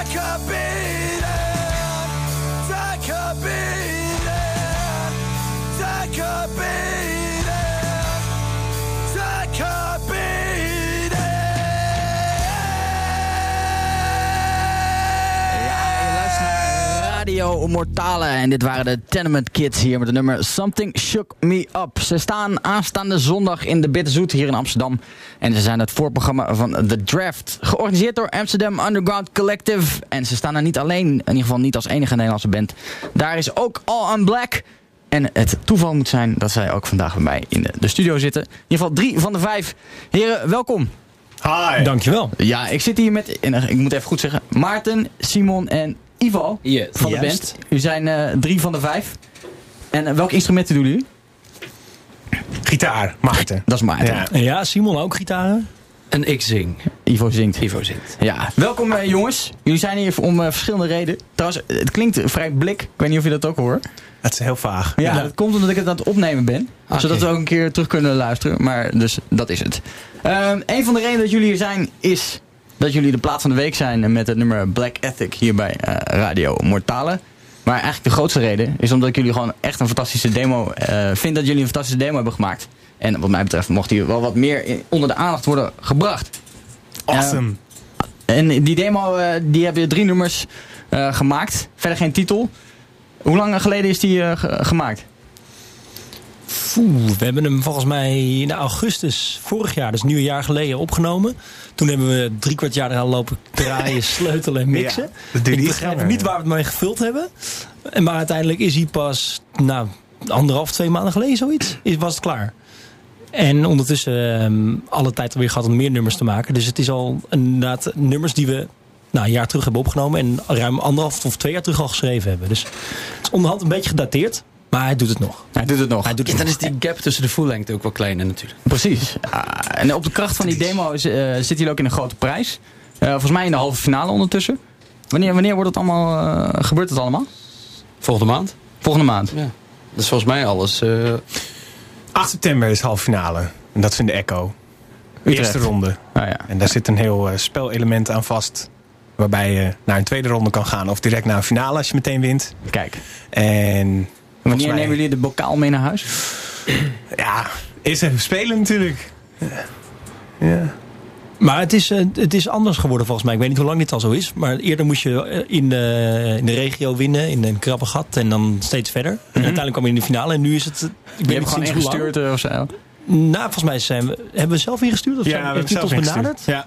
I a be Radio Mortale. En dit waren de Tenement Kids hier met het nummer Something Shook Me Up. Ze staan aanstaande zondag in de Bitterzoet hier in Amsterdam. En ze zijn het voorprogramma van The Draft. Georganiseerd door Amsterdam Underground Collective. En ze staan er niet alleen, in ieder geval niet als enige Nederlandse band. Daar is ook All on Black. En het toeval moet zijn dat zij ook vandaag bij mij in de, de studio zitten. In ieder geval drie van de vijf. Heren, welkom. Hi. Dankjewel. Ja, ik zit hier met, en ik moet even goed zeggen, Maarten, Simon en Ivo Yes. van de band. U zijn eh, drie van de vijf. En eh, welke instrumenten doen jullie? Gitaar, Maarten. Dat is Maarten. Ja. Simon ook gitaren. En ik zing. Ivo zingt. Ivo zingt. Ja, welkom eh, jongens. Jullie zijn hier om eh, verschillende redenen. Trouwens, het klinkt vrij blik. Ik weet niet of je dat ook hoort. Het is heel vaag. Ja, dat komt omdat ik het aan het opnemen ben. Oké. Zodat we ook een keer terug kunnen luisteren. Maar dus dat is het. Ehm, een van de redenen dat jullie hier zijn is dat jullie de plaats van de week zijn met het nummer Black Ethic hier bij eh, Radio Mortale. Maar eigenlijk de grootste reden is omdat ik jullie gewoon echt een fantastische demo eh vind dat jullie een fantastische demo hebben gemaakt. En wat mij betreft mocht hier wel wat meer in- onder de aandacht worden gebracht. Awesome. En die demo, eh, die hebben drie nummers eh, gemaakt. Verder geen titel. Hoe lang geleden is die eh, ge- gemaakt? Oeh, we hebben hem volgens mij in augustus vorig jaar, dus nu een jaar geleden, opgenomen. Toen hebben we drie kwart jaar eraan lopen draaien, sleutelen en mixen. Ja, ik begrijp niet waar we het mee gevuld hebben. En Maar uiteindelijk is hij pas, nou, anderhalf, twee maanden geleden zoiets, is, was het klaar. En ondertussen ehm, alle tijd alweer gehad om meer nummers te maken. Dus het is al inderdaad nummers die we nou, een jaar terug hebben opgenomen. En ruim anderhalf of twee jaar terug al geschreven hebben. Dus het is onderhand een beetje gedateerd. Maar hij doet het nog. Hij doet het nog. Hij doet Ja, het dan nog. is die gap tussen de voellengte ook wel kleiner natuurlijk. Precies. Ah, en op de kracht van die demo is, eh, zit hij ook in een grote prijs. Eh, volgens mij in de halve finale ondertussen. Wanneer, wanneer wordt het allemaal, eh, gebeurt het allemaal? Volgende maand? Volgende maand. Ja. Dat is volgens mij alles. eh 8 september is halve finale. En dat is in de Echo. Utrecht. Eerste ronde. Ah, ja. En daar zit een heel eh, spelelement aan vast. Waarbij je naar een tweede ronde kan gaan. Of direct naar een finale als je meteen wint. Kijk. En Wanneer mij- nemen jullie de bokaal mee naar huis? ja, is even spelen natuurlijk. Ja. Maar het is, eh, het is anders geworden volgens mij. Ik weet niet hoe lang dit al zo is. Maar eerder moest je eh, in de, in de regio winnen. In een krabbe gat. En dan steeds verder. En uiteindelijk kwam je in de finale. En nu is het... Ik Je weet hebt niet gewoon lang. ingestuurd eh, of zo. Nou, volgens mij zijn we, hebben we zelf ingestuurd. Of Ja, zijn- we hebben zelf benaderd? Ja.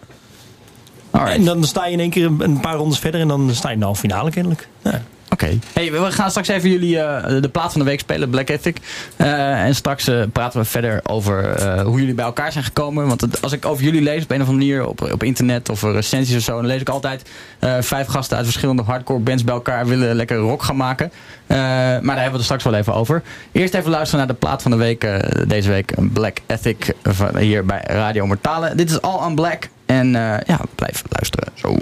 Alright. En dan sta je in één keer een, een paar rondes verder. En dan sta je in de halve finale kennelijk. Ja. Oké. Hey, we gaan straks even jullie eh, de plaat van de week spelen, Black Ethic. Eh, en straks eh, praten we verder over hoe jullie bij elkaar zijn gekomen. Want als ik over jullie lees op een of andere manier op, op internet of recensies of zo, dan lees ik altijd vijf gasten uit verschillende hardcore bands bij elkaar willen lekker rock gaan maken. Maar daar hebben we het straks wel even over. Eerst even luisteren naar de plaat van de week. deze week Black Ethic van, hier bij Radio Mortale. Dit is All on Black. En ja, blijf luisteren. Zo.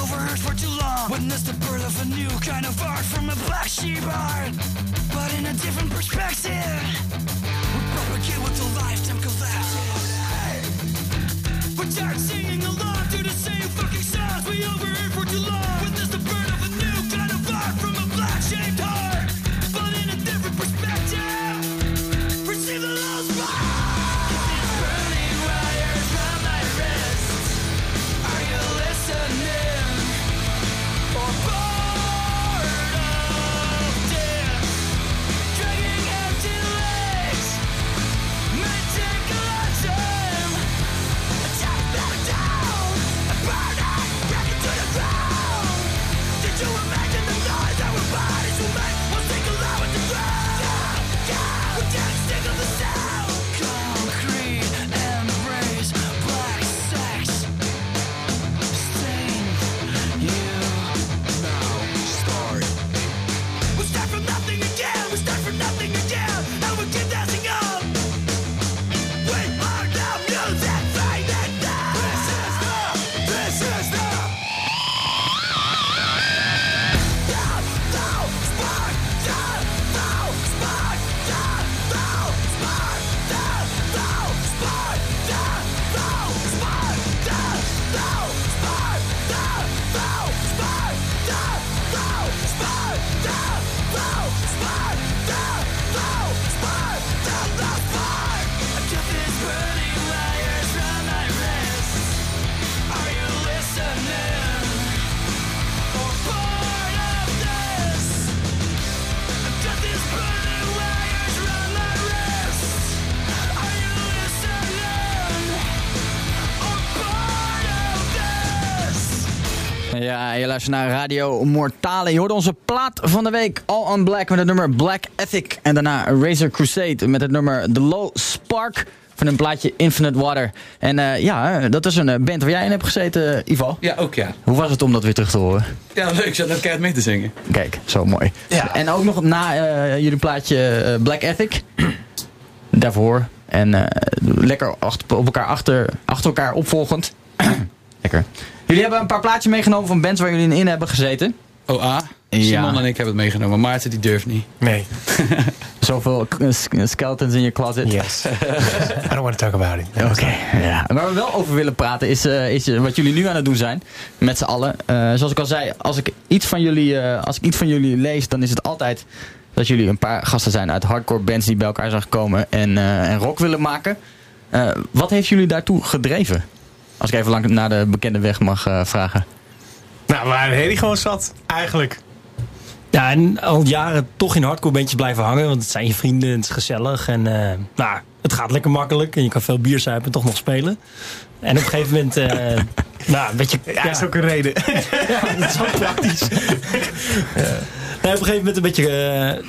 Overheard for too long. Witness the birth of a new kind of art je luistert naar Radio Mortale. Je hoorde onze plaat van de week, All on Black, met het nummer Black Ethic. En daarna Razor Crusade met het nummer The Low Spark van een plaatje Infinite Water. En eh, ja, dat is een eh, band waar jij in hebt gezeten, Ivo. Ja, ook ja. Hoe was het om dat weer terug te horen? Ja, leuk. Zat net keihard mee te zingen. Kijk, zo mooi. Ja. En ook nog na eh, jullie plaatje Black Ethic. Daarvoor. En lekker achter, op elkaar achter, achter elkaar opvolgend. lekker. Jullie hebben een paar plaatjes meegenomen van bands waar jullie in hebben gezeten. OA. Simon en ik hebben het meegenomen. Maarten die durft niet. Nee. Zoveel skeletons in je closet. Yes. I don't want to talk about it. Oké, ja. Waar we wel over willen praten is, eh, is eh, wat jullie nu aan het doen zijn. Met z'n allen. Eh, zoals ik al zei, als ik, iets van jullie, eh, als ik iets van jullie lees, dan is het altijd dat jullie een paar gasten zijn uit hardcore bands die bij elkaar zijn gekomen en, eh, en rock willen maken. Eh, wat heeft jullie daartoe gedreven? Als ik even lang naar de bekende weg mag eh, vragen. Nou, waar Hedy gewoon zat, eigenlijk. Ja, en al jaren toch in hardcore bandjes blijven hangen. Want het zijn je vrienden, het is gezellig. En eh, nou, het gaat lekker makkelijk. En je kan veel bier zuipen en toch nog spelen. En op een gegeven moment... eh, nou, een beetje... Ja, dat is ook een reden. Ja, dat is wel praktisch. Nee, op een gegeven moment een beetje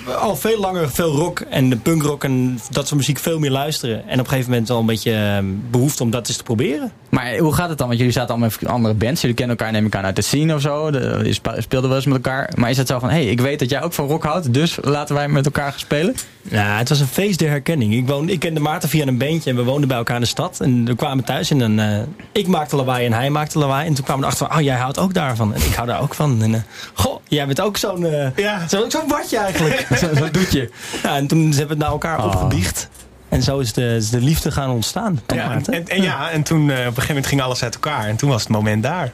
eh, al veel langer veel rock en de punkrock en dat soort muziek veel meer luisteren. En op een gegeven moment al een beetje eh, behoefte om dat eens te proberen. Maar hoe gaat het dan? Want jullie zaten allemaal met andere bands. Jullie kennen elkaar neem ik aan uit de scene of zo. De, je spe- speelde wel eens met elkaar. Maar is het zo van, hé, hey, ik weet dat jij ook van rock houdt. Dus laten wij met elkaar gaan spelen? Ja, het was een feest der herkenning. Ik, woonde, ik kende Maarten via een bandje en we woonden bij elkaar in de stad. En we kwamen thuis en dan, eh, ik maakte lawaai en hij maakte lawaai. En toen kwamen we erachter van, oh, jij houdt ook daarvan. En ik hou daar ook van. En, eh, goh, jij bent ook zo'n Ja. zo, zo'n watje eigenlijk. Zo, zo doet je. ja, en toen hebben we het naar elkaar Oh. opgebiecht. En zo is de, is de liefde gaan ontstaan. Ja, en, Maarten? en, en ja, en toen eh, op een gegeven moment ging alles uit elkaar. En toen was het moment daar.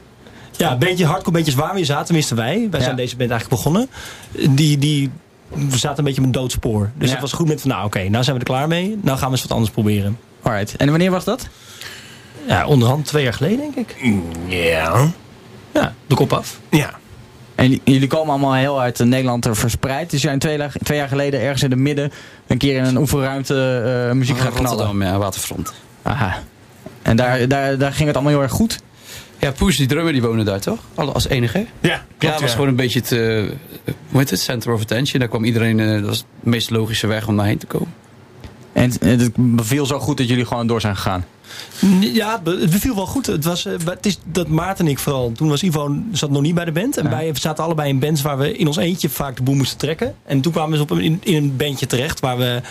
Ja, een beetje hardcore bandjes waar we in zaten, wisten wij. Wij Ja. zijn deze band eigenlijk begonnen. Die, die we zaten een beetje op een doodspoor. Dus Ja. het was goed met van, nou oké, nou zijn we er klaar mee. Nou gaan we eens wat anders proberen. Alright. En wanneer was dat? Ja, onderhand twee jaar geleden denk ik. Ja. Ja, de kop af. Ja. En jullie komen allemaal heel uit eh, Nederland er verspreid. Dus jij twee, twee jaar geleden ergens in het midden een keer in een oefenruimte eh, muziek gaan knallen. Rotterdam, ja, waterfront. Aha. En daar, daar, daar ging het allemaal heel erg goed. Ja, Poes, die drummer, die woonde daar toch? Alle- Als enige? Ja, ja, klopt, het was gewoon een beetje het, eh, hoe heet het, center of attention. Daar kwam iedereen, eh, dat was de meest logische weg om daarheen te komen. En het- beviel zo goed dat jullie gewoon door zijn gegaan. Ja, het beviel wel goed. Het, was, eh, het is dat Maarten en ik vooral. Toen was Ivo zat nog niet bij de band. En Ja. wij zaten allebei in bands waar we in ons eentje vaak de boel moesten trekken. En toen kwamen we dus op een, in, in een bandje terecht. Waar we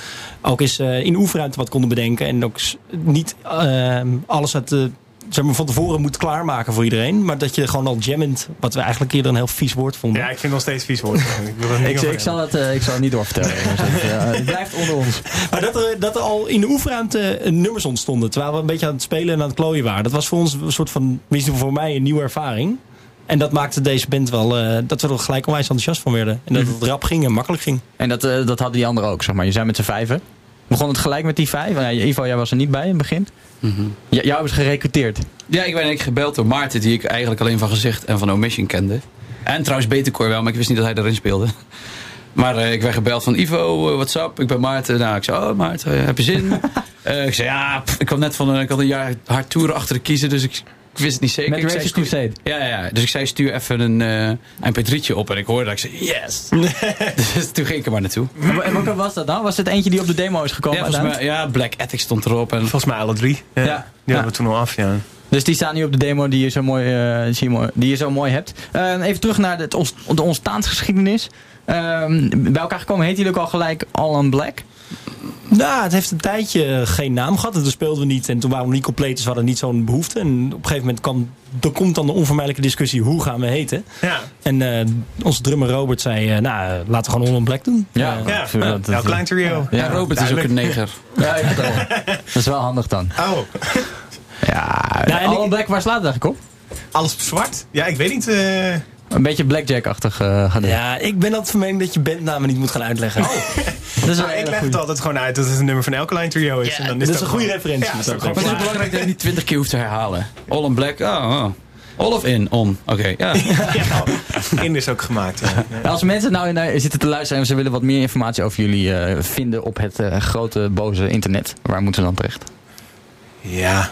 ook eens eh, in oefenruimte wat konden bedenken. En ook niet eh, alles uit de zeg maar, van tevoren moet klaarmaken voor iedereen. Maar dat je gewoon al jammend, wat we eigenlijk eerder een heel vies woord vonden. Ja, ik vind het nog steeds vies woord. ik wil niet Ik, zal het, eh, ik zal het niet doorvertellen. Het, eh, het blijft onder ons. Maar dat er, dat er al in de oefenruimte eh, nummers ontstonden. Terwijl we een beetje aan het spelen en aan het klooien waren. Dat was voor ons een soort van, tenminste voor mij, een nieuwe ervaring. En dat maakte deze band wel, eh, dat we er gelijk onwijs enthousiast van werden. En dat het rap ging en makkelijk ging. En dat, eh, dat hadden die anderen ook, zeg maar. Je zijn met z'n vijven. Begon het gelijk met die vijf? Nou, ja, Ivo, jij was er niet bij in het begin. Mhm. Ja, jou ze gerecruiteerd. Ja, ik ben eigenlijk gebeld door Maarten, die ik eigenlijk alleen van gezicht en van Omission kende. En trouwens Betercore wel, maar ik wist niet dat hij erin speelde. Maar eh, ik werd gebeld van Ivo, eh, what's up? Ik ben Maarten. Nou, ik zei, oh Maarten, eh, heb je zin? Ik zei, ja, pff, ik kwam net van ik had een jaar hard toeren achter de kiezen, dus ik, ik wist het niet zeker. Met ik stuur- Crusade. Ja, ja, ja, dus ik zei, stuur even een eh mp3'tje op. En ik hoorde dat, ik zei, yes! dus toen ging ik er maar naartoe. En welke was dat dan? Was het eentje die op de demo is gekomen? Ja, mij, ja, Black Ethic stond erop. En, Volgens mij alle drie. Ja. Ja. Die Ja. hadden we toen al af, ja. Dus die staan nu op de demo die je zo mooi, eh, zie je mooi- die je zo mooi hebt. Eh, even terug naar het ons- de ontstaansgeschiedenis. Ehm, bij elkaar gekomen heet jullie ook al gelijk All on Black. Nou, het heeft een tijdje geen naam gehad. En toen speelden we niet. En toen waren we niet compleet. Dus we hadden niet zo'n behoefte. En op een gegeven moment kwam, er komt dan de onvermijdelijke discussie. Hoe gaan we heten? Ja, En eh, onze drummer Robert zei, eh, nou, eh, laten we gewoon All on Black doen. Ja. Eh, ja. dat- dat- klein trio. Ja, Robert is ook een neger. Ja, ik weet het wel. Dat is wel handig dan. Oh, Ja, Nou, en All Black, waar slaat het eigenlijk op? alles op zwart? Ja, ik weet niet. Eh, Een beetje Blackjack-achtig uh, gedaan. Ja, ik ben altijd van mening dat je bandnamen niet moet gaan uitleggen. dat is wel nou, ik een leg goeie. het altijd gewoon uit dat het een nummer van elke line trio is. Ja, en dan dat is is een goede referentie. Ja, Dat is is ook Maar het is wel. ook belangrijk dat je niet twintig keer hoeft te herhalen. All on black, oh, oh. All of in, on. Oké, ja. Ja, in is ook gemaakt. Ja. Ja, Als mensen nou naar zitten te luisteren en ze willen wat meer informatie over jullie eh, vinden op het eh, grote boze internet, waar moeten ze dan terecht? ja,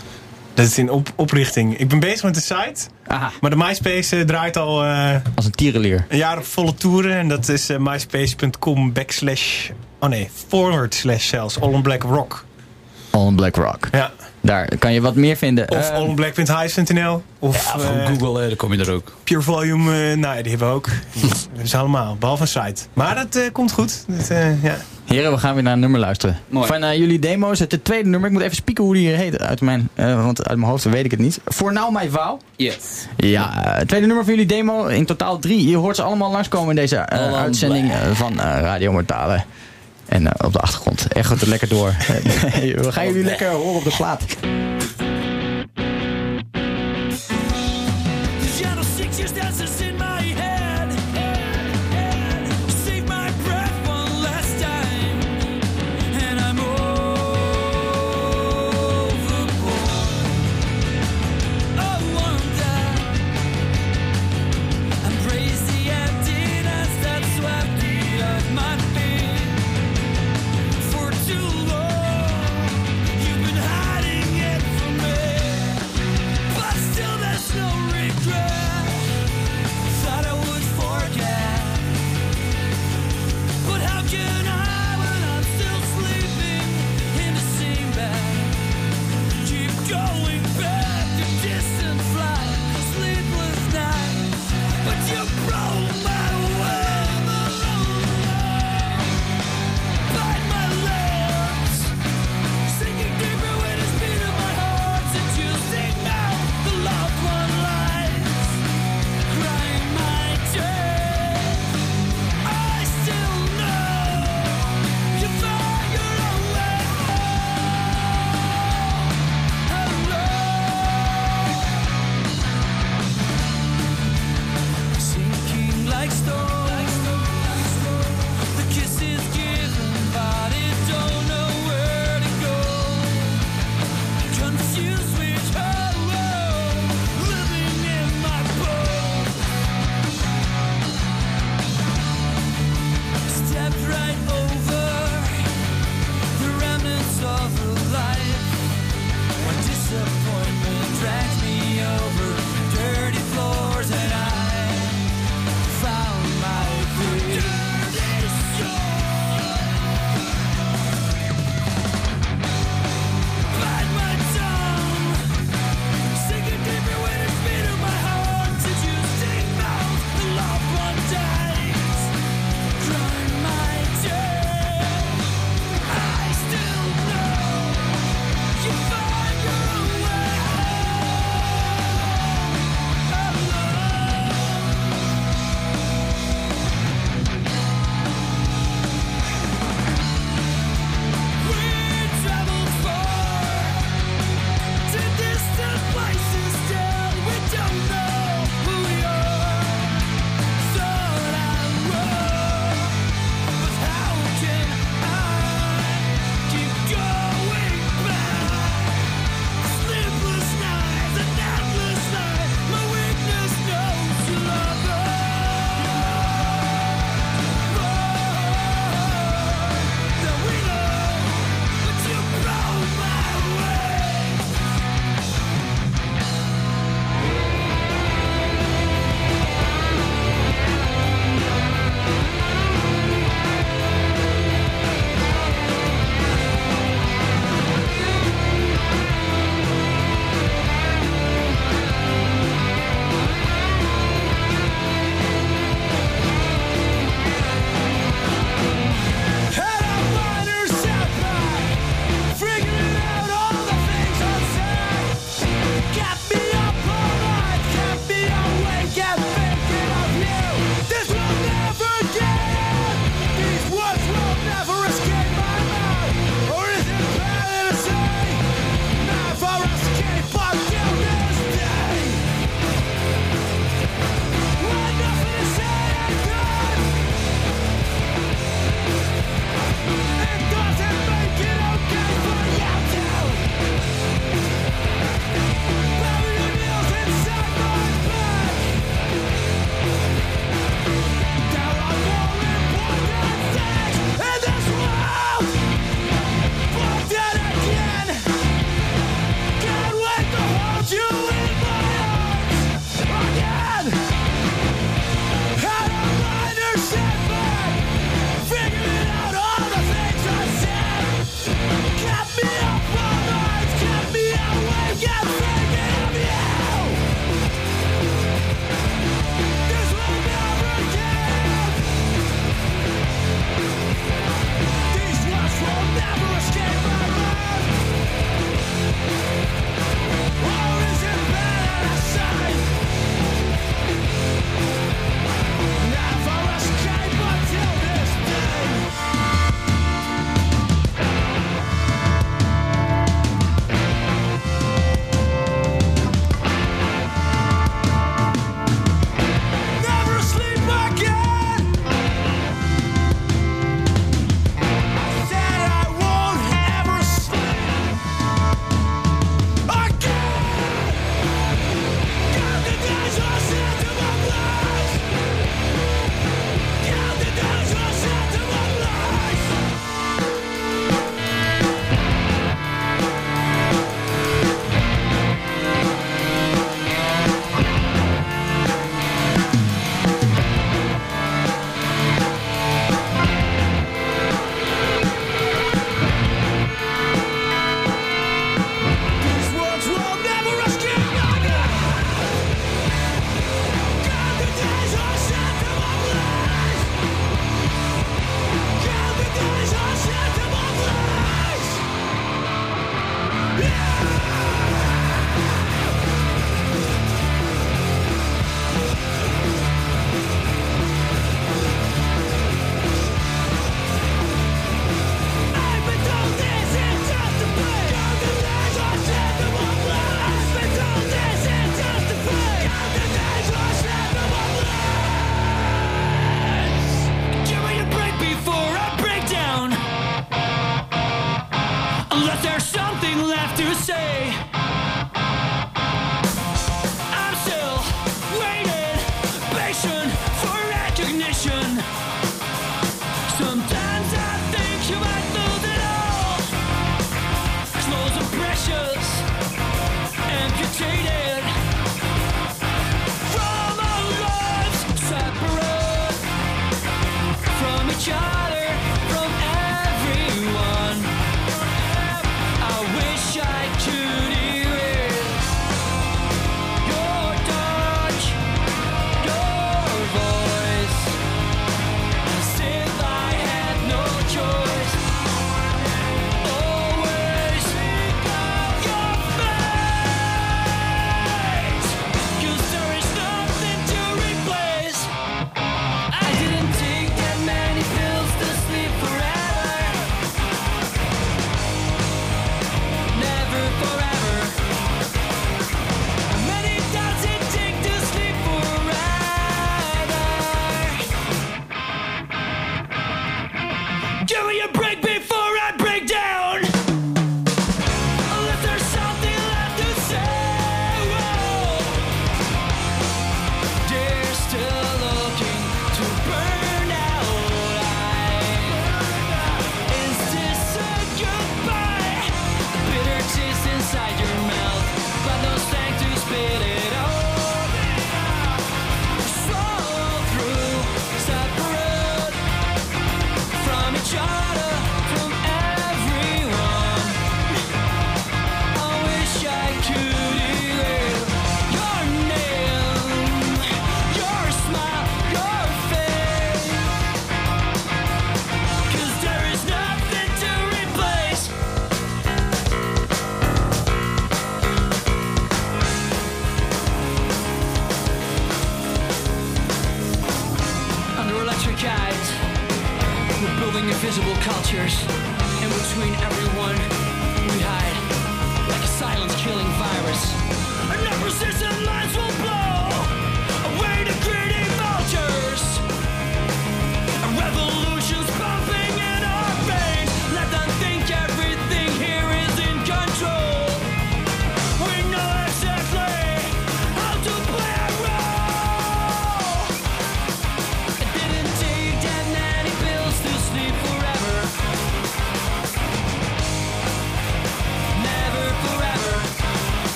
dat is in op oprichting. Ik ben bezig met de site. Aha, Maar de MySpace eh, draait al eh, als een tierenleer. een jaar op volle toeren. En dat is eh, myspace.com backslash... Oh nee, forward slash zelfs. All on Black Rock. All on Black Rock. Ja. Daar kan je wat meer vinden. Of allonblack.hives.nl. Of Ja, eh, Google, eh, dan kom je er ook. Pure Volume. eh, nou ja, die hebben we ook. Dat ze allemaal. Behalve een site. Maar dat eh, komt goed. Dat, eh, ja. Heren, we gaan weer naar een nummer luisteren. Mooi. Van jullie demo's, het tweede nummer. Ik moet even spieken hoe die hier heet. Uit mijn, eh, want uit mijn hoofd weet ik het niet. For Now My Vow. Yes. Ja, het tweede nummer van jullie demo. In totaal drie. Je hoort ze allemaal langskomen in deze uitzending van Radio Mortale. En eh, op de achtergrond. Echt het er lekker door. we gaan jullie lekker horen op de plaat.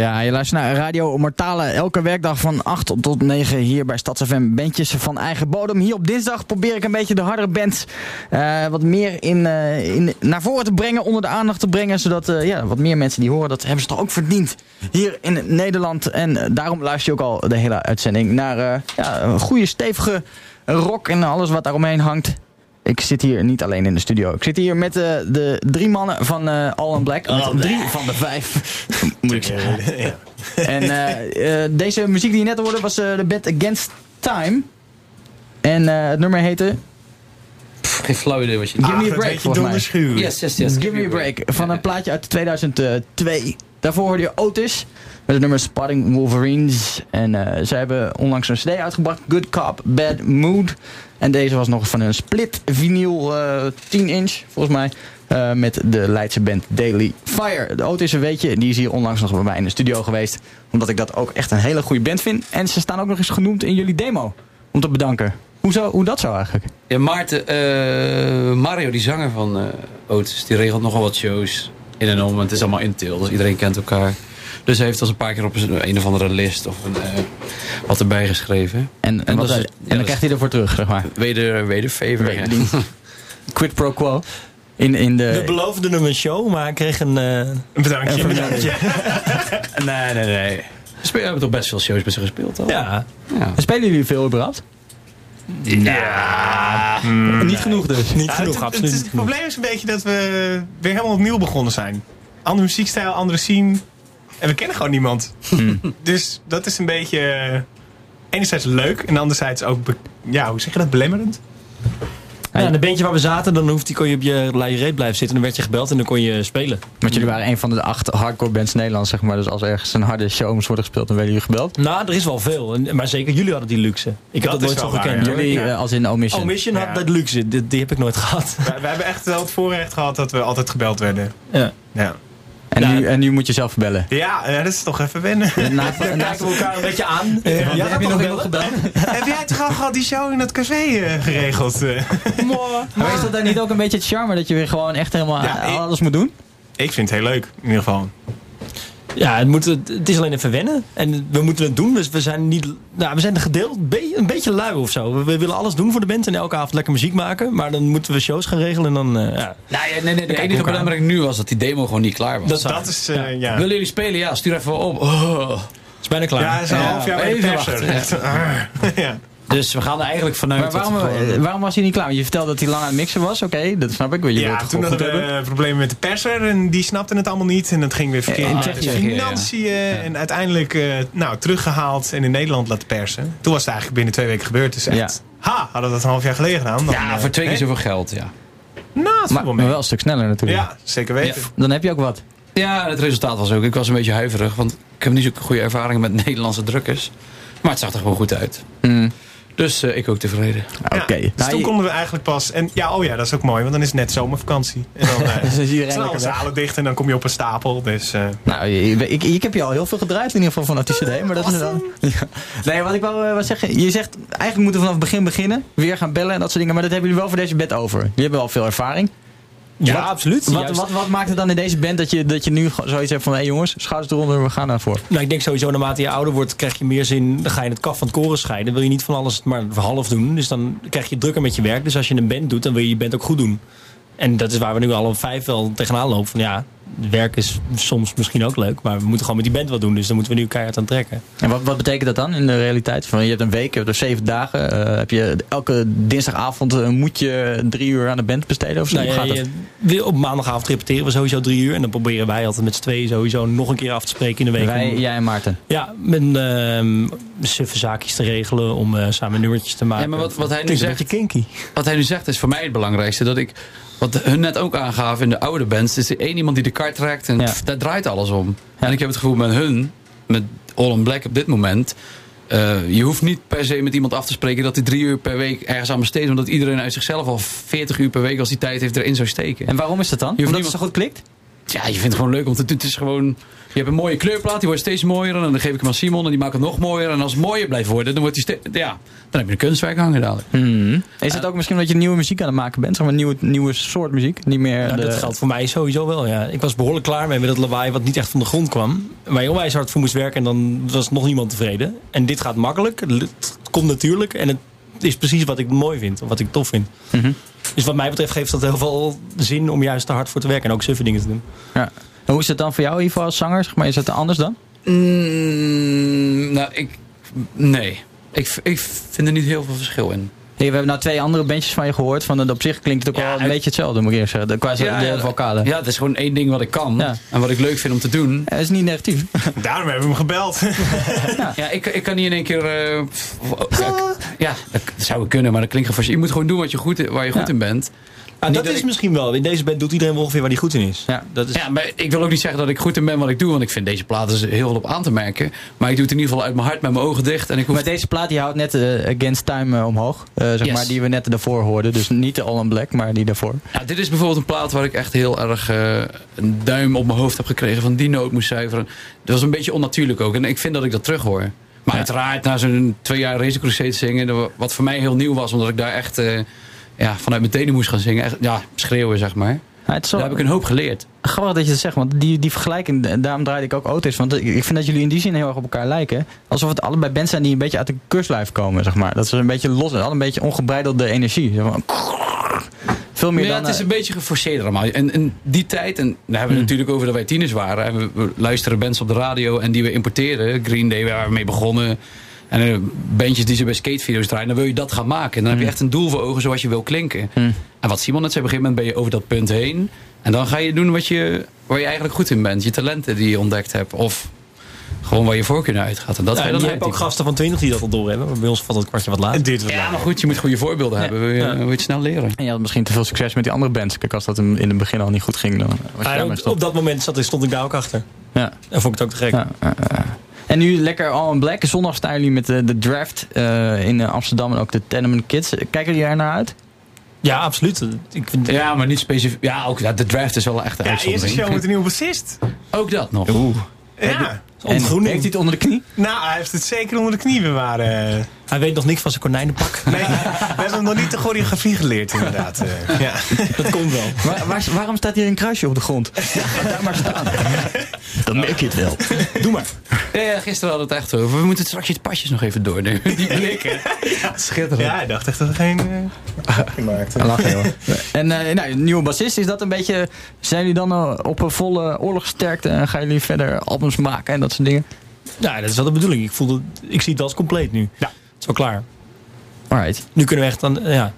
Ja, je luistert naar Radio Mortale. Elke werkdag van 8 tot 9 hier bij StadsFM. Bandjes van eigen bodem. Hier op dinsdag probeer ik een beetje de hardere bands eh, wat meer in, eh, in, naar voren te brengen. Onder de aandacht te brengen. Zodat eh, ja, wat meer mensen die horen, dat hebben ze toch ook verdiend. Hier in Nederland. En daarom luister je ook al de hele uitzending naar ja, een goede stevige rock en alles wat daaromheen hangt. Ik zit hier niet alleen in de studio. Ik zit hier met eh, de drie mannen van eh, All in Black. Met drie van de vijf, moet ik zeggen. Ja. En eh, eh, deze muziek die je net hoorde was eh, de band Against Time. En eh, het nummer heette Geen flauw idee wat je... Give Me a dat Break, volgens mij. Yes, yes, yes. Give Me a Break. Van een plaatje uit 2002. Daarvoor hoorde je Otis. Met het nummer Spotting Wolverines. En eh, zij hebben onlangs een cd uitgebracht. Good Cop, Bad Mood. En deze was nog van een split vinyl eh 10 inch, volgens mij. eh, met de Leidse band Daily Fire. De Otis, weet je, die is hier onlangs nog bij mij in de studio geweest. Omdat ik dat ook echt een hele goede band vind. En ze staan ook nog eens genoemd in jullie demo. Om te bedanken. Hoe, zo, hoe dat zo eigenlijk? Ja, Maarten, eh, Mario, die zanger van eh Otis, die regelt nogal wat shows in en om. Het is allemaal intil, dus iedereen kent elkaar. Dus hij heeft als een paar keer op een, een of andere list of een, eh, wat erbij geschreven. En, en, En wat, dat is- en ja, dan krijgt hij ervoor terug, zeg maar. Weder, wederfavor. Ja. Quid pro quo. In, in de... We beloofden hem een show, maar hij kreeg een... eh, Een bedankje. Even Een bedankje. Nee, nee, nee. We hebben toch best veel shows met ze gespeeld al? ja, Ja. Spelen jullie veel überhaupt? Niet genoeg dus. niet Ja, genoeg, het, absoluut het, het probleem is een beetje dat we weer helemaal opnieuw begonnen zijn. andere muziekstijl, andere scene. En we kennen gewoon niemand. Hmm. dus dat is een beetje... eh, enerzijds leuk en anderzijds ook... be- ja, hoe zeg je dat? Belemmerend? Ja, in een bandje waar we zaten, dan hoefde, kon je op je laaie reet blijven zitten. Dan werd je gebeld en dan kon je spelen. Want jullie waren een van de acht hardcore bands Nederland, zeg maar. Dus als er ergens een harde show moest worden gespeeld, dan werden jullie gebeld. Nou, er is wel veel. En- Maar zeker jullie hadden die luxe. Ik heb Dat dat is nooit zo gekend. ja. Jullie Ja. eh, als in Omission. Oh, Mission had Ja. dat luxe. Die, die heb ik nooit gehad. We, we hebben echt wel het voorrecht gehad dat we altijd gebeld werden. ja. Ja, en, Ja. nu, en nu moet je zelf bellen. ja, ja dat is toch even wennen. Na, na, Dan kijken we elkaar een beetje aan. Ja, heb je nog iemand gebeld? Heb jij toch al gehad die show in dat café eh, geregeld? eh? Maar is dat dan niet ook een beetje het charme dat je weer gewoon echt helemaal Ja, ik- alles moet doen? Ik vind het heel leuk, in ieder geval. Ja, het, moet, het is alleen even wennen. En we moeten het doen. Dus we zijn niet. Nou, we zijn een gedeeld een beetje lui of zo. We, we willen alles doen voor de band en elke avond lekker muziek maken. Maar dan moeten we shows gaan regelen en dan. eh, ja. Nou ja, nee, nee, de enige belemmering nu was dat die demo gewoon niet klaar was. Dat Dat is, eh, ja. Willen jullie spelen? Ja, stuur even op. Oh. is bijna klaar. Ja, is een Ja, half jaar even wachten, Echt, ah, ja. Dus we gaan er eigenlijk vanuit Maar waarom, gewoon- eh, waarom was hij niet klaar? Want je vertelde dat hij lang aan het mixen was. Oké, dat snap ik. Je Ja, toen hadden we hebben. eh, problemen met de perser en die snapte het allemaal niet. En dat ging weer verkeerd Tsjechië, de ja, ja. financiën. En uiteindelijk eh, nou, teruggehaald en in Nederland laten persen. Toen was het eigenlijk binnen twee weken gebeurd. Dus echt, ha, hadden we dat een half jaar geleden gedaan. Dan, Ja, eh, voor twee keer zoveel geld, ja. Nou, Maar, wel maar wel een stuk sneller natuurlijk. Ja, zeker weten. Dan heb je ook wat. Ja, het resultaat was ook. Ik was een beetje huiverig, want ik heb niet zo'n goede ervaringen met Nederlandse drukkers. Maar het zag er gewoon goed uit. Mm, Dus eh, ik ook tevreden. Oké. Ja, dus Nou, toen je- konden we eigenlijk pas... En ja, oh ja, dat is ook mooi, want dan is het net zomervakantie. En dan eh, Dus is iedereen zijn alle zalen dicht en dan kom je op een stapel. Dus eh, Nou, je- ik, ik heb je al heel veel gedraaid in ieder geval vanaf die cd. Maar dat is dan... Ja. Nee, wat ik wel eh, wil zeggen. Je zegt, eigenlijk moeten we vanaf het begin beginnen. Weer gaan bellen en dat soort dingen. Maar dat hebben jullie wel voor deze band over. Jullie hebben al veel ervaring. Ja, Wat- absoluut. Wat, wat, wat maakt het dan in deze band dat je, dat je nu zoiets hebt van... Hé hey jongens, schouders eronder, we gaan daarvoor. Nou, ik denk sowieso naarmate je ouder wordt, krijg je meer zin. Dan ga je het kaf van het koren scheiden. Wil je niet van alles maar half doen. Dus dan krijg je drukker met je werk. Dus als je een band doet, dan wil je je band ook goed doen. En dat is waar we nu alle vijf wel tegenaan lopen. Van ja, werk is soms misschien ook leuk. Maar we moeten gewoon met die band wat doen. Dus dan moeten we nu keihard aan trekken. En wat, wat betekent dat dan in de realiteit? Van, je hebt een week, je hebt er zeven dagen. eh, heb je elke dinsdagavond eh, moet je drie uur aan de band besteden of zo? Nou, Hoe ja, je- op maandagavond repeteren we sowieso drie uur. En dan proberen wij altijd met z'n tweeën sowieso nog een keer af te spreken in de week. Wij, Om- jij en Maarten. Ja, met ehm suffe zaakjes te regelen om eh, samen nummertjes te maken. Ja, maar wat, wat hij nu zegt, kinky. wat hij nu zegt is voor mij het belangrijkste. Dat ik, wat hun net ook aangaven in de oude bands, is er één iemand die de kaart trekt en pff, daar draait alles om. En ik heb het gevoel met hun, met All in Black op dit moment. eh, je hoeft niet per se met iemand af te spreken dat hij drie uur per week ergens aan besteedt. Omdat iedereen uit zichzelf al 40 uur per week als die tijd heeft erin zou steken. En waarom is dat dan? Omdat het niemand- zo goed klikt? Ja, je vindt het gewoon leuk om te doen. Het is gewoon... Je hebt een mooie kleurplaat, die wordt steeds mooier. En dan geef ik hem aan Simon en die maakt het nog mooier. En als het mooier blijft worden, dan wordt die Ja, dan heb je een kunstwerk hangen dadelijk. Hmm. Is het ook misschien omdat je nieuwe muziek aan het maken bent? Zeg maar nieuwe, nieuwe soort muziek? Niet meer de... Dat geldt voor mij sowieso wel. Ja. Ik was behoorlijk klaar mee met dat lawaai wat niet echt van de grond kwam. Waar je onwijs hard voor moest werken en dan was nog niemand tevreden. En dit gaat makkelijk. Het komt natuurlijk. En het is precies wat ik mooi vind. Of wat ik tof vind. Mhm. Dus wat mij betreft geeft dat heel veel zin om juist te hard voor te werken. En ook suffe dingen te doen. Ja. En Hoe is het dan voor jou, Ivo, als zanger? Zeg maar, is het anders dan? Mm, nou, ik... Nee. Ik, ik vind er niet heel veel verschil in. Hey, we hebben nou twee andere bandjes van je gehoord. Van, eh, op zich klinkt het ook Ja, wel een beetje hetzelfde, moet ik eerlijk zeggen. De, qua Ja, de ja, vocalen. Ja, het is gewoon één ding wat ik kan. Ja. En wat ik leuk vind om te doen. Ja, dat is niet negatief. daarom hebben we hem gebeld. Ja, ik, ik kan niet in één keer... eh, pff, ja, ja, dat zou ik kunnen, maar dat klinkt geforceerd. Je moet gewoon doen wat je goed, waar je goed Ja. in bent. Ah, dat dat is ik- misschien wel. In deze band doet iedereen wel ongeveer waar hij goed in is. Ja. Dat is Ja, maar ik wil ook niet zeggen dat ik goed in ben wat ik doe. Want ik vind deze platen is heel veel op aan te merken. Maar ik doe het in ieder geval uit mijn hart, met mijn ogen dicht. En ik hoef... Maar deze plaat die houdt net eh, Against Time eh, omhoog. Eh, zeg Yes. maar, die we net daarvoor hoorden. Dus niet de All in Black, maar die daarvoor. Ja, dit is bijvoorbeeld een plaat waar ik echt heel erg een duim op mijn hoofd heb gekregen. Van die noot moest zuiveren. Dat was een beetje onnatuurlijk ook. En ik vind dat ik dat terug hoor. Maar Ja. uiteraard na zo'n twee jaar Race Crusade zingen. Wat voor mij heel nieuw was. Omdat ik daar echt eh, ja, vanuit mijn tenen moest gaan zingen. Echt, ja, schreeuwen zeg maar. Ja, het is wel Daar heb ik een hoop geleerd. grappig dat je dat zegt. Want die, die vergelijking, daarom draaide ik ook auto's. Want ik vind dat jullie in die zin heel erg op elkaar lijken. Alsof het allebei bands zijn die een beetje uit de kustlijf komen, zeg maar. Dat ze een beetje los en al een beetje ongebreidelde energie. Zeg maar, veel meer ja, dan... het is eh, een beetje geforceerd allemaal. En, en die tijd, en daar hebben we Hmm. natuurlijk over dat wij tieners waren. En we, we luisteren bands op de radio en die we importeren. Green Day, waar we mee begonnen. En eh, bandjes die ze bij skatevideo's draaien. Dan wil je dat gaan maken. En dan heb je Hmm. echt een doel voor ogen zoals je wil klinken. Hmm. En wat Simon net zei, op een gegeven moment ben je over dat punt heen. En dan ga je doen wat je, waar je eigenlijk goed in bent. Je talenten die je ontdekt hebt. Of gewoon waar je voorkeur naar uitgaat. En dat Ja, en dan je hebt ook gasten van 20 die dat al doorhebben. Bij ons valt het kwartje wat later. Ja, maar goed, je moet goede voorbeelden hebben. Wil je, Ja. wil je het snel leren. En je had misschien te veel succes met die andere bands. Kijk, als dat in in het begin al niet goed ging, dan was je daarmee op, op dat moment zat, stond ik daar ook achter. Ja. En vond ik het ook te gek. Ja, ja, ja. En nu lekker All in Black. Zondag staan jullie met de, de draft eh, in eh, Amsterdam en ook de Tenement Kids. Kijken jullie er naar uit? Ja, absoluut. Ik vind, Ja, maar niet specifiek. Ja, ook ja, de draft is wel echt een Ja, eerste uitzondering. show met een nieuwe bassist. Ook dat nog. Ja. ontgroening. heeft hij het onder de knie? Nou, hij heeft het zeker onder de knie. We waren... Hij weet nog niks van zijn konijnenpak. Nee, we hebben hem nog niet de choreografie geleerd inderdaad. eh. ja. Dat komt wel. Waar, waar- waarom staat hier een kruisje op de grond? Ja, ga daar maar staan. Dan merk je het wel. Doe maar. Ja, ja, gisteren hadden we het echt over. We moeten straks je pasjes nog even doornemen. Die blikken. Schitterend. ja, hij dacht echt dat we geen... eh, grapje maakten. Lachen. En eh, nou, een nieuwe bassist, is dat een beetje... Zijn jullie dan op een volle oorlogssterkte en gaan jullie verder albums maken en dat soort dingen? Ja, dat is wel de bedoeling. Ik, voel ik zie het als compleet nu. Ja. Het is wel klaar. Alright. Nu kunnen we echt aan ja,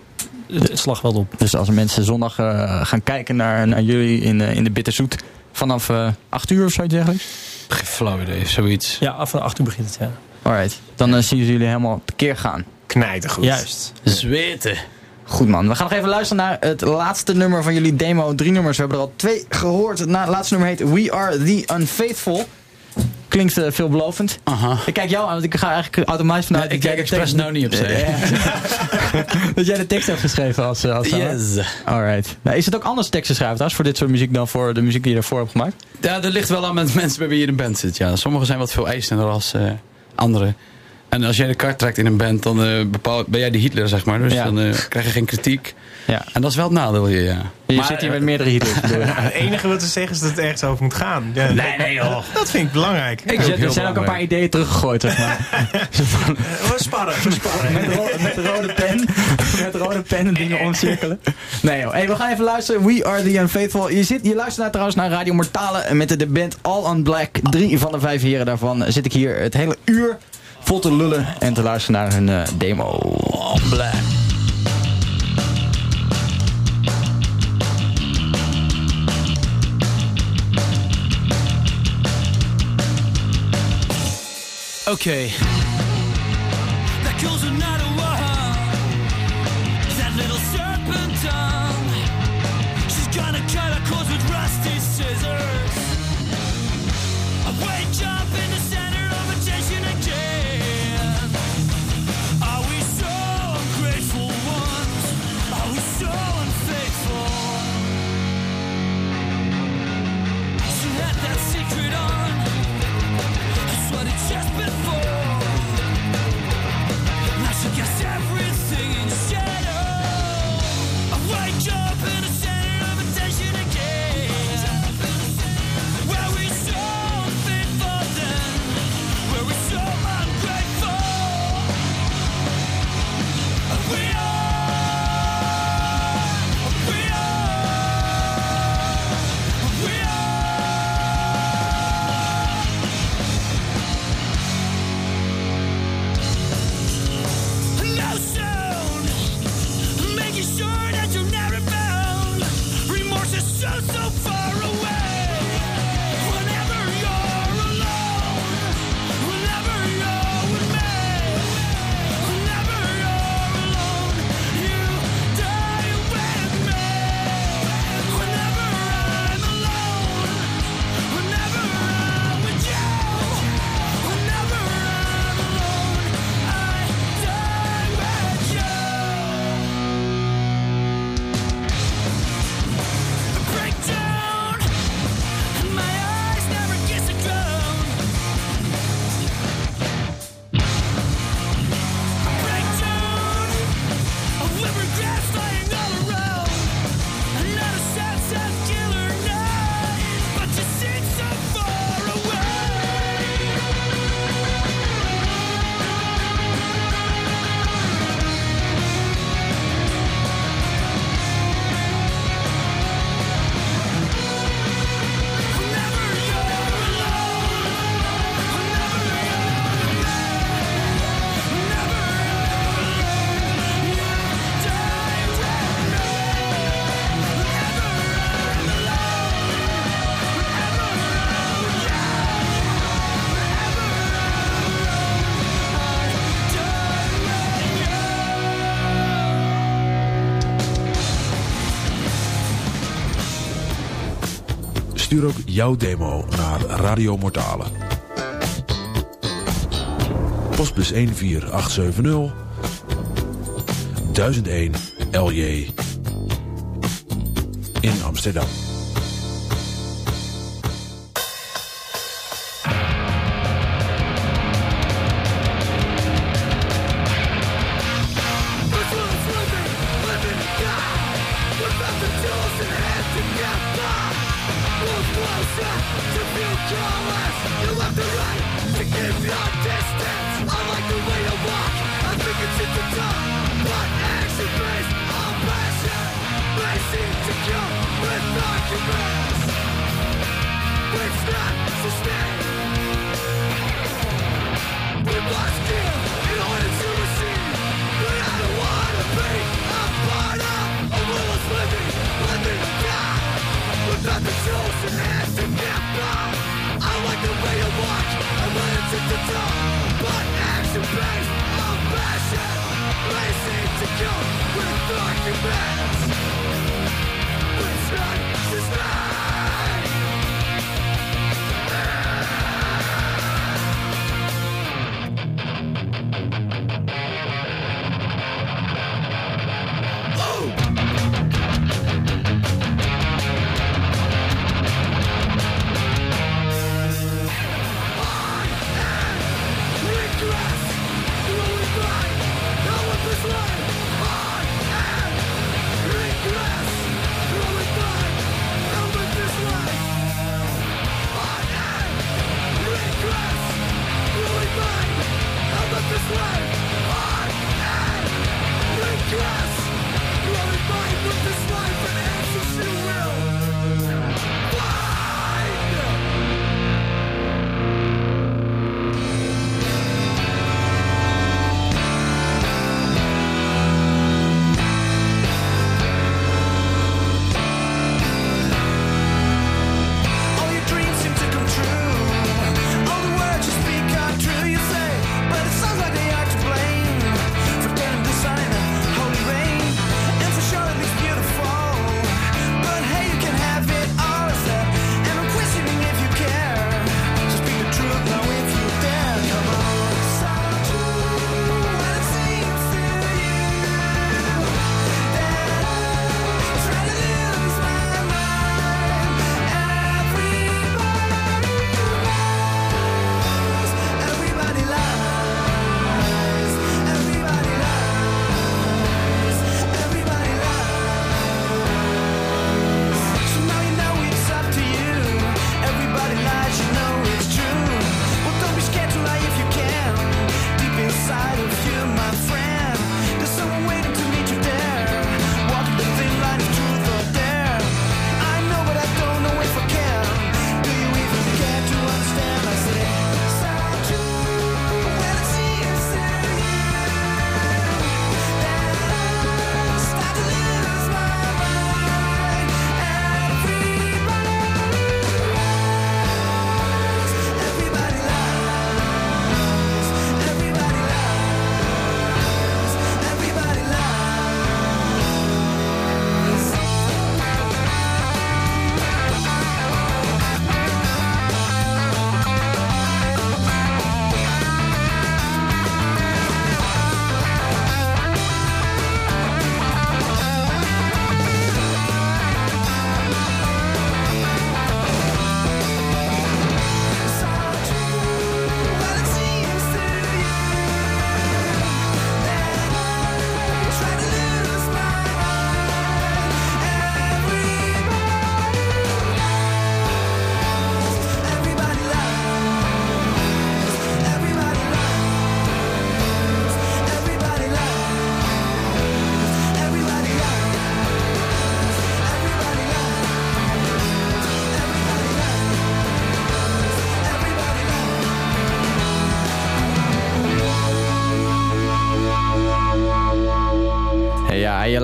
het, het slagveld op. Dus als mensen zondag eh, gaan kijken naar, naar jullie in, eh, in de Bitterzoet... vanaf eh 8 uur of zoiets dergelijks? Geen flauw idee, zoiets. Ja, af van 8 uur begint het, ja. Alright. Dan zien jullie helemaal tekeer gaan. Knijtergoed. Juist. Zweten. Goed man, we gaan nog even luisteren naar het laatste nummer van jullie demo. Drie nummers, we hebben er al twee gehoord. Het na- laatste nummer heet We Are The Unfaithful. Klinkt eh, veelbelovend. Aha. Ik kijk jou aan, want ik ga eigenlijk automatisch vanuit... Nee, ik kijk expres nou niet opzij. Ja. dat jij de tekst hebt geschreven als... eh, als Yes. Alright. Nou, is het ook anders teksten schrijven trouwens voor dit soort muziek dan voor de muziek die je daarvoor hebt gemaakt? Ja, dat ligt wel aan met mensen bij wie je in een band zit. Ja. Sommigen zijn wat veel eisender als eh anderen. En als jij de kaart trekt in een band, dan eh, bepaal, ben jij de Hitler, zeg maar. Dus Ja. dan eh, krijg je geen kritiek. Ja. En dat is wel het nadeel hier, ja. Je Maar, zit hier eh, met meerdere Hitlers. Ja, het enige wat we zeggen is dat het ergens over moet gaan. Ja, Nee, nee joh. Dat vind ik belangrijk. Ik, er zijn ook een paar ideeën teruggegooid, zeg maar. We sparren, we sparren. met, ro- met rode pen. met rode pen en dingen omcirkelen. Nee joh. Hey, we gaan even luisteren. We are the unfaithful. Je, zit, je luistert naar, trouwens naar Radio Mortale met de, de band All on Black. Drie van de vijf heren daarvan zit ik hier het hele uur vol te lullen en te luisteren naar hun eh, demo. All Black. Oké. That Stuur ook jouw demo naar Radio Mortale. Postbus 14870 1001 LJ in Amsterdam.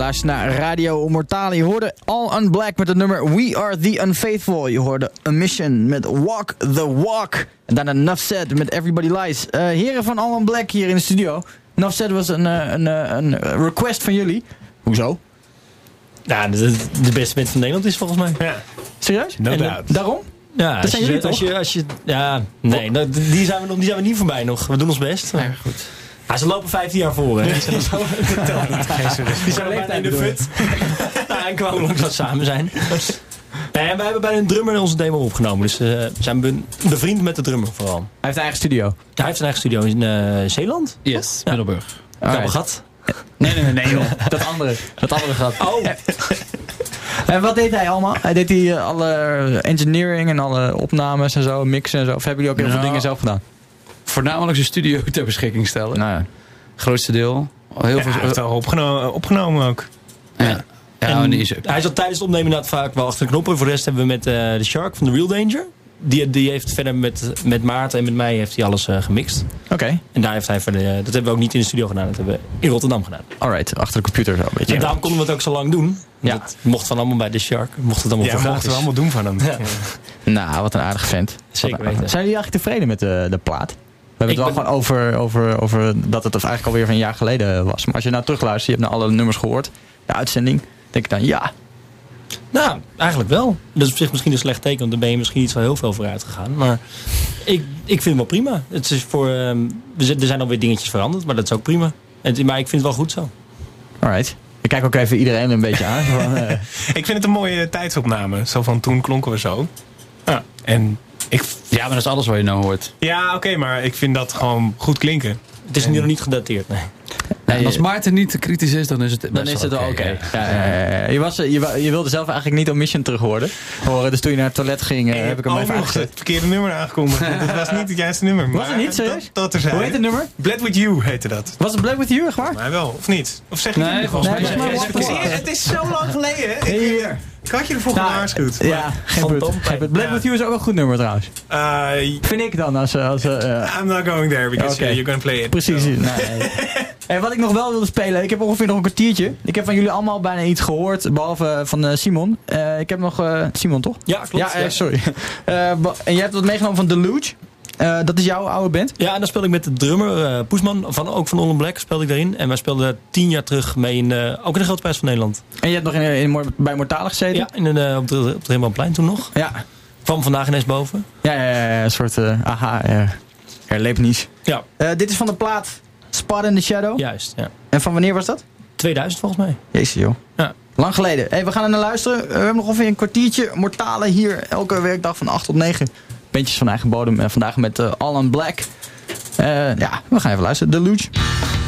Luistert naar Radio Mortale. Je hoorde All Unblack met het nummer We Are The Unfaithful. Je hoorde A Mission met Walk The Walk. En daarna Nuff Said met Everybody Lies. Eh, heren van All Unblack hier in de studio. Nuff Said was een, eh, een, eh, een request van jullie. Hoezo? Ja, de, de beste band van Nederland is volgens mij. Ja, Serieus? no En, doubt. Daarom? Ja, als zijn je, jullie als toch? je, als je, ja, nee, dat- die, zijn we nog, die zijn we niet voorbij nog. We doen ons best. Ja, goed. Ja, ze lopen 15 jaar voor. Hè. Die zijn bijna in de fut. En kwamen we ook dat samen zijn. En wij hebben bij een drummer onze demo opgenomen. Dus eh, we zijn be- bevriend met de drummer vooral. Hij heeft een eigen studio. Hij heeft zijn eigen studio in eh, Zeeland. Yes, Ja. Middelburg. Alright. gat. Nee, nee, nee, nee joh. Dat andere. Dat andere gaat. Oh, En wat deed hij allemaal? Hij deed hij eh, alle engineering en alle opnames en zo, mixen en zo. Of hebben jullie ook heel veel Nou, dingen zelf gedaan? Voornamelijk zijn studio ter beschikking stellen. Nou ja. Grootste deel. Heel Ja, veel. hij heeft het al opgeno- opgenomen ook. ja. Ja, En is ook. hij zat tijdens het opnemen inderdaad vaak wel achter de knoppen. Voor de rest hebben we met eh de Shark van The Real Danger. Die, die heeft verder met, met Maarten en met mij heeft hij alles eh, gemixt. Oké, En daar heeft hij verder, eh, dat hebben we ook niet in de studio gedaan. Dat hebben we in Rotterdam gedaan. alright. Achter de computer zo een beetje. En daarom konden we het ook zo lang doen. Want Ja. Het mocht van allemaal bij de Shark. Mocht het allemaal Ja, mochten we allemaal doen van hem. Ja. Ja. Nou, wat een aardige vent. Zeker weten. Zijn jullie eigenlijk tevreden met de, de plaat? We hebben Ik het wel ben- gewoon over, over, over dat het eigenlijk alweer van een jaar geleden was. Maar als je nou terugluistert, je hebt naar alle nummers gehoord, de uitzending, denk ik dan ja. Nou, eigenlijk wel. Dat is op zich misschien een slecht teken, want dan ben je misschien niet zo heel veel vooruit gegaan. Maar ik, ik vind het wel prima. Het is voor, we z- er zijn alweer dingetjes veranderd, maar dat is ook prima. Het, maar ik vind het wel goed zo. Alright. Ik kijk ook even iedereen een beetje aan. Van, eh, Ik vind het een mooie tijdsopname. Zo van toen klonken we zo. Ja. En ik... Ja, maar dat is alles wat je nou hoort. Ja, oké, maar ik vind dat gewoon goed klinken. Het is nu nog niet gedateerd, nee. En als Maarten niet te kritisch is, dan is het dan is het wel oké. ja. Ja, ja, ja, ja. Je, was, je, wilde zelf eigenlijk niet Omission terug horen. horen. Dus toen je naar het toilet ging, eh, heb ik hem ook even het verkeerde nummer aangekondigd. Dat was niet het juiste nummer. Was het niet, serieus? Dat, er. Hoe heet het nummer? Bled With You heette dat. Was het Black With You, echt waar? Maar wel, of niet? Of zeg je Nee, het volgens mij- Nee, het, is, het het is zo lang geleden. Ik, Hier. ik had je ervoor Nou, gewaarschuwd. Ja, geen punt. Ja. With You is ook een goed nummer trouwens. Uh, Vind ik dan. Als, als, eh, I'm not going there because you're gonna play it. Precies. So. Nee. En wat ik nog wel wilde spelen, ik heb ongeveer nog een kwartiertje. Ik heb van jullie allemaal bijna iets gehoord, behalve van eh, Simon. Eh, ik heb nog... eh, Simon, toch? Ja, klopt. ja, sorry. En jij hebt wat meegenomen van Deluge. Eh, dat is jouw oude band. Ja, en dan speelde ik met de drummer Poesman, van, ook van All Black, speelde ik daarin. En wij speelden tien jaar terug mee in, ook in de Grote Prijs van Nederland. En je hebt nog in, bij Mortale gezeten. Ja, in, een, op, de, op het Rembrandtplein toen nog. Ja. Kwam vandaag ineens boven. Ja, ja, ja, ja, een soort aha, uh, herlevenis. Ja, dit is van de plaat Spot in the Shadow. juist. Ja. En van wanneer was dat? 2000 volgens mij. Jezus joh. Ja. Lang geleden. Hey, we gaan er naar luisteren. We hebben nog ongeveer een kwartiertje. Mortale hier elke werkdag van 8 tot 9. Bandjes van eigen bodem. En vandaag met eh Alan Black. Eh, ja, we gaan even luisteren. Deluge. Again,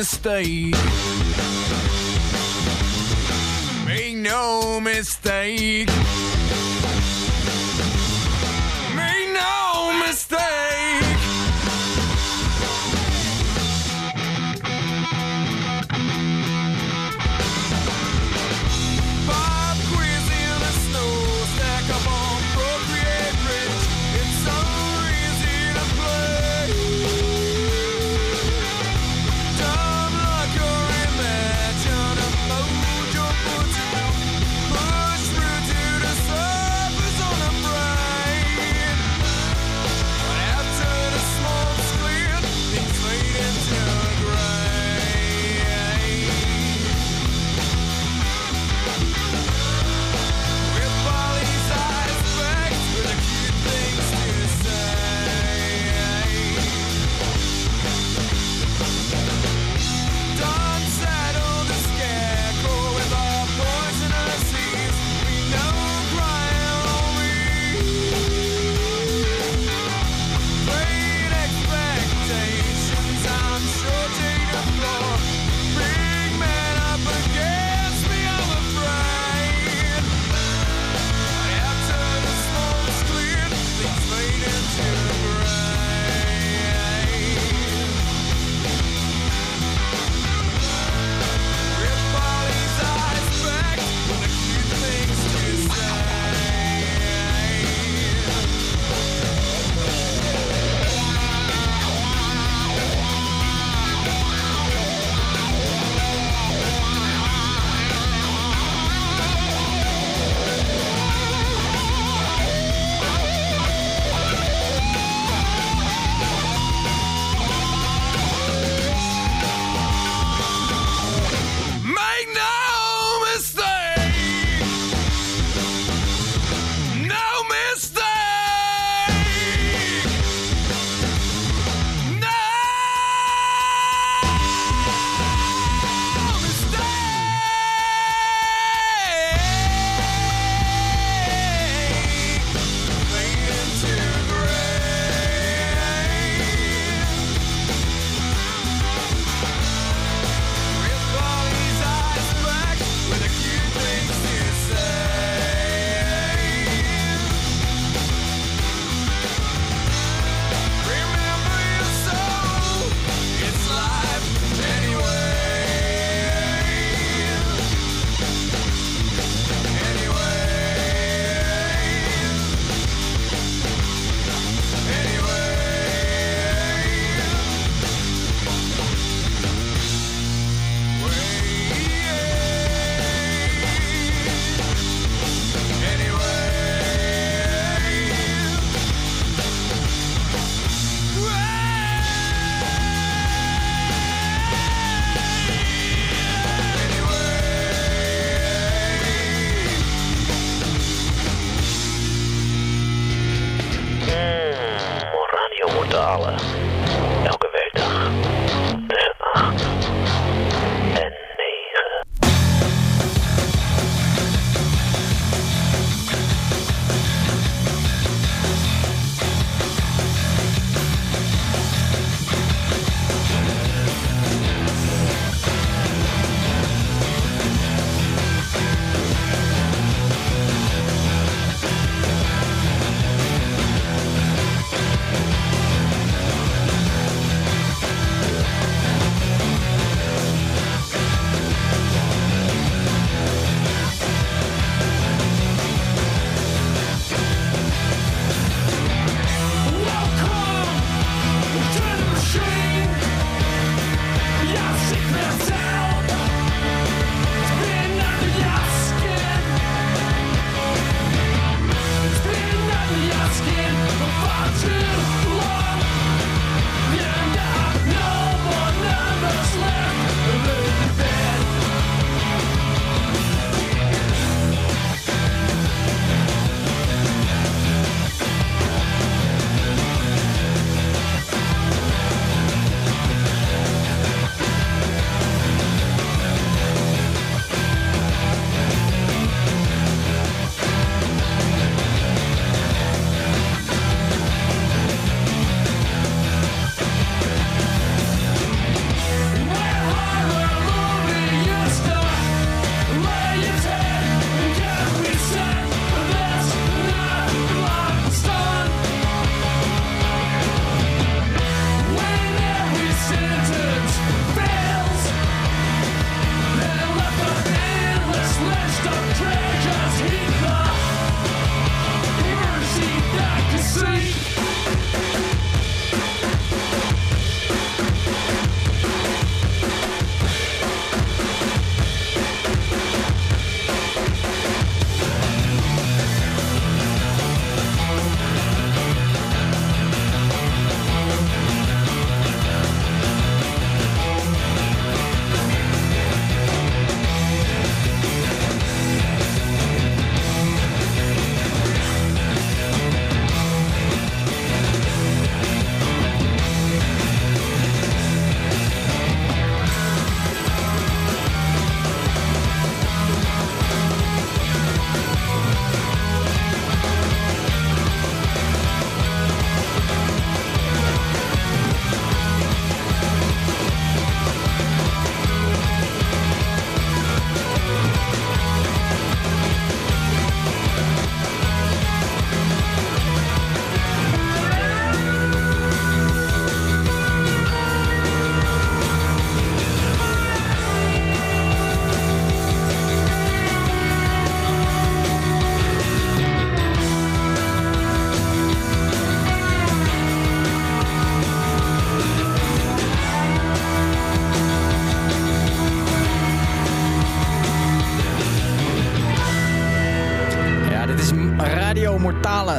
mistake. Make no mistake.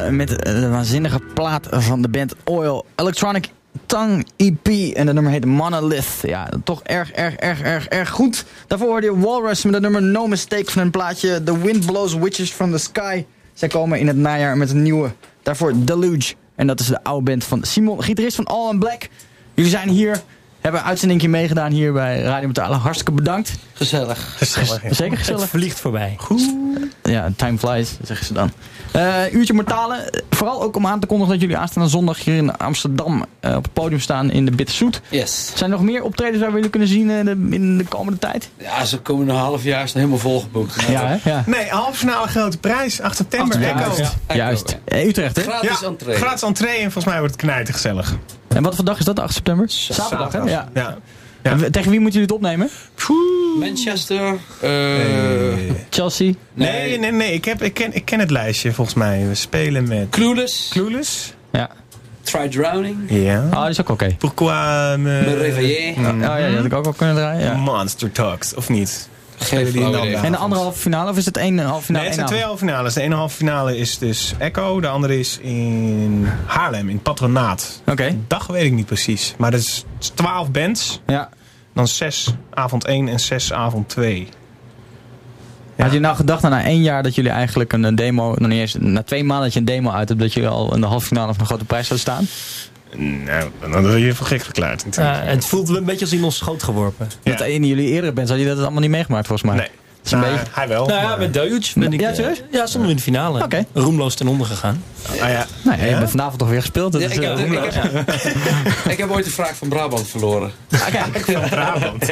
Met de waanzinnige plaat van de band Oil. Electronic Tongue EP en de nummer heet Monolith. Ja, toch erg, erg, erg, erg, erg goed. Daarvoor hoorde je Walrus met het nummer No Mistake van hun plaatje The Wind Blows Witches from the Sky. Zij komen in het najaar met een nieuwe. Daarvoor Deluge. En dat is de oude band van Simon, gitarist van All in Black. Jullie zijn hier, hebben een uitzendingje meegedaan hier bij Radio Mortale. Hartstikke bedankt. Gezellig. Gezellig, ja. Zeker Het gezellig. vliegt voorbij. Ja, time flies, zeggen ze dan. Eh, uurtje Mortale. Vooral ook om aan te kondigen dat jullie aanstaande zondag hier in Amsterdam eh, op het podium staan in de Bitterzoet. Yes. Zijn er nog meer optredens waar we jullie kunnen zien in de, in de komende tijd? Ja, ze komen een half jaar is helemaal volgeboekt. Ja, hè? Ja. Nee, halve finale grote prijs. 8 september. Ja, Echo. juist. Echo, Juist. Eh, Utrecht, hè? Gratis Ja, entree. gratis entree en volgens mij wordt het knijten gezellig. En wat voor dag is dat, 8 september? Zaterdag, hè? Ja. Ja. Tegen wie moeten jullie het opnemen? Manchester. eh, Chelsea? Nee, nee, nee. Ik, heb, ik, ken, ik ken het lijstje volgens mij. We spelen met Clueless. Clueless. Ja. Try Drowning. Ja. Oh, die is ook oké. Pourquoi me... Me Réveiller. Oh ja, die had ik ook wel kunnen draaien. Ja. Monster Talks, of niet? Die? En de andere halve finale, of is het één halve finale? Nee, het zijn twee halve finales. De ene halve finale is dus Echo. De andere is in Haarlem, in Patronaat. Oké. Dag weet ik niet precies. Maar dat is 12 bands. Ja. Dan 6 avond 1 en 6 avond 2. Had je nou gedacht na één jaar dat jullie eigenlijk een demo, nog niet eens, na twee maanden dat je een demo uit hebt, dat jullie al in de halve finale van een grote prijs zouden staan? Nou, dan word je voor gek verklaard. Ja, het voelt een beetje als in ons schoot geworpen. Ja. Dat in jullie eerdere bands had je dat allemaal niet meegemaakt volgens mij. Nee. is Nou, beetje- Hij wel. Nou ja, maar- met Deluge ben ik... Ja, eh, serieus? Ja, stonden we in de finale. Oké. Roemloos ten onder gegaan. Ah, ja. Nou ja, je bent vanavond toch weer gespeeld. Dat Ja, is, ik, eh, heb, ik, heb, ik heb ooit de vraag van Brabant verloren. Brabant.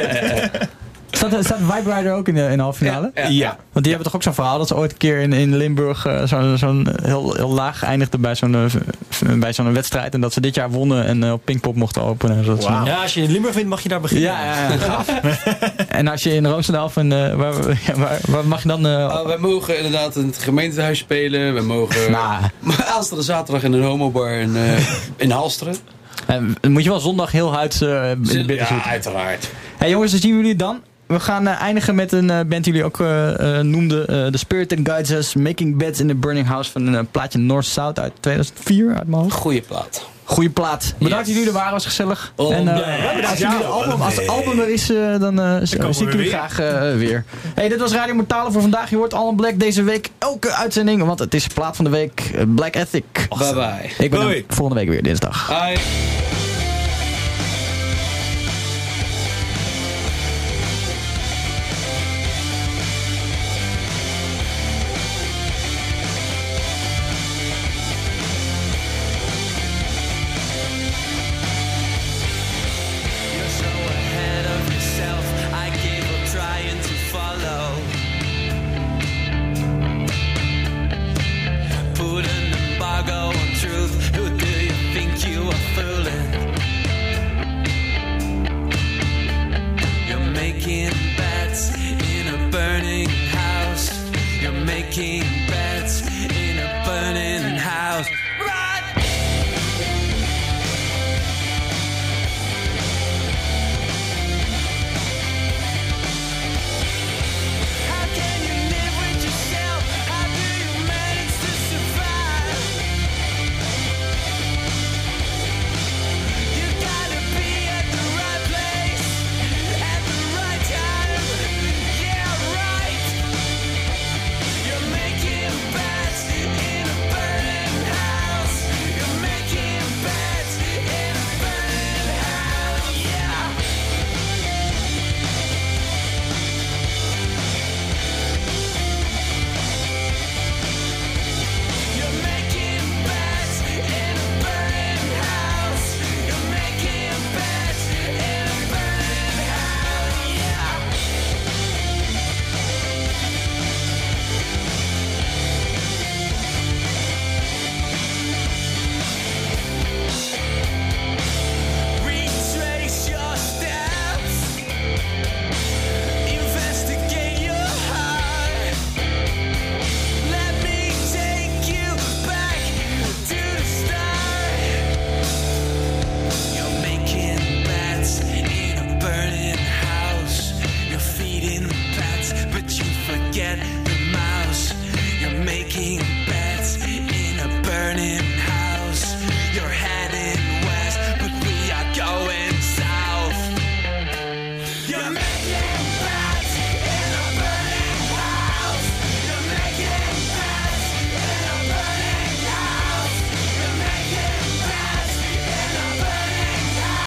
Staat, staat Vibe Rider ook in de, in de halve finale? Ja. Ja. Want die hebben toch ook zo'n verhaal dat ze ooit een keer in, in Limburg eh, zo'n zo'n heel, heel laag eindigden bij zo'n eh, bij zo'n wedstrijd. En dat ze dit jaar wonnen en eh, op Pinkpop mochten openen. en zo. Ja, als je in Limburg vindt, mag je daar beginnen. Ja, ja, ja. gaaf. en als je in Roosendaal eh, waar, waar, waar mag je dan... eh, Ah, wij mogen inderdaad in het gemeentehuis spelen. We mogen Nou. maar aanstaande zaterdag in een homobar in, eh in Halsteren. en moet je wel zondag heel huids eh, in de Ja, uiteraard. Hey jongens, dan zien we jullie dan. We gaan eh, eindigen met een eh, band die jullie ook eh, noemden. The Spirit That Guides Us. Making Beds in the Burning House van een plaatje North-South uit 2004 uit mijn hoofd. Goeie plaat. Goeie plaat. Bedankt dat jullie er waren, was gezellig. Oh, en, bedankt jullie de album, als het album er is, dan eh, zie ik jullie graag weer. Hey, dit was Radio Mortale voor vandaag. Je hoort Alan Black deze week elke uitzending, want het is plaat van de week Black Ethic. Bye bye. Ik ben Doei. volgende week weer dinsdag. Bye. making bets.